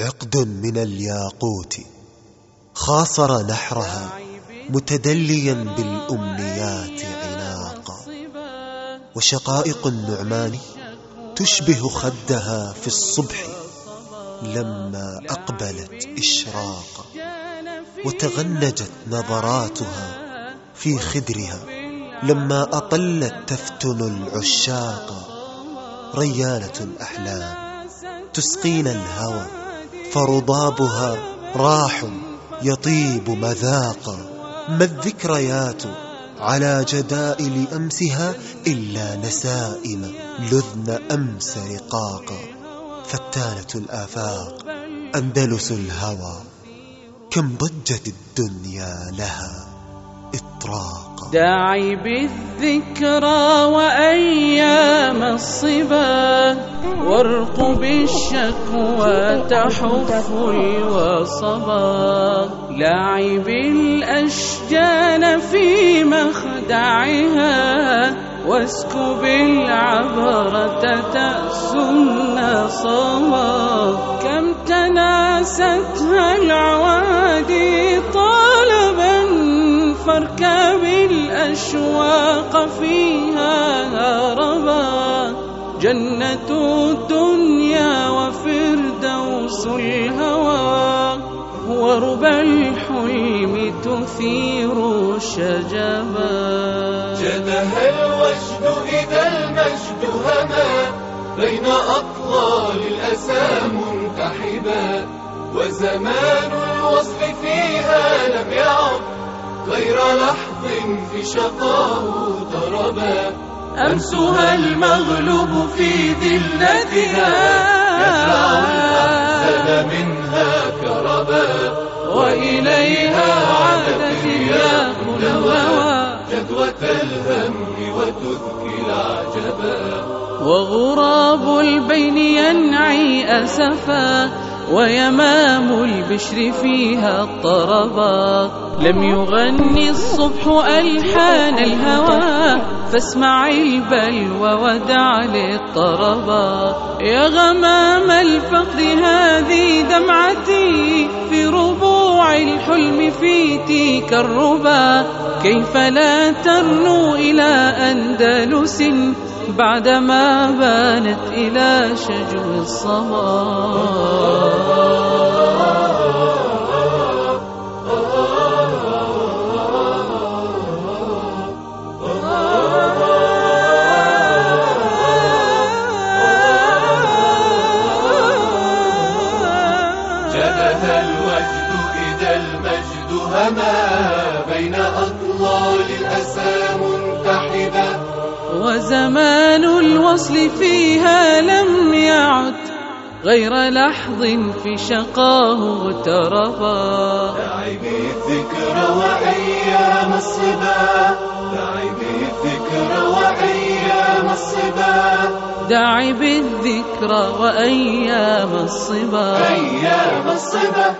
عقد من الياقوت. خاصر نحرها متدليا بالأمنيات عناقا. وشقائق النعمان تشبه خدها في الصبح لما أقبلت إشراقا. وتغنجت نظراتها في خدرها لما أطلت تفتن العشاق. ريانة الأحلام تسقينا الهوى فرضابها راح يطيب مذاقا. ما الذكريات على جدائل أمسها إلا نسائم لذن أمس رقاقا. فتانة الآفاق أندلس الهوى. كم ضجت الدنيا لها إطراقا. داعي بالذكرى وأيام الصبا. وارقب الشكوى تحف الوصبا. لاعب الأشجان في مخدعها واسكب العبرة تأس النصبا كم تناستها العوادي طالبا فاركب الأشواق فيها. جنة الدنيا وفردوس الهوى وربى الحلم تثير شجبا جنها الوجد إذا المجد هما بين أطلال الأسى منتحبا. وزمان الوصل فيها لم يعد غير لحظ في شقاه ضربا أمسها المغلوب في ذلتها. يزرع الأحزان منها كربا وإليها عادت الياق الهوى جدوى الهم وتذكي العجبا. وغراب البين ينعي أسفا. ويمام البشر فيها الطربا لم يغني الصبح ألحان الهوى. فاسمع البلوى ودع للطربا يا غمام الفقد هذه دمعتي في ربوع في تيك الربا كيف لا ترنو إلى أندلس بعدما بانت إلى شجو الصبا؟ جنها الوجد إذا المجد هما بين أطلال الأسى منتحبا وزمان الوصل فيها لم يعد غير لحظ في شقاه اغتربا دعي بالذكر وأيام الصبا. دعي بالذكر وأيام الصبا. دع بالذكرى وأيام الصبا. أيام الصبا.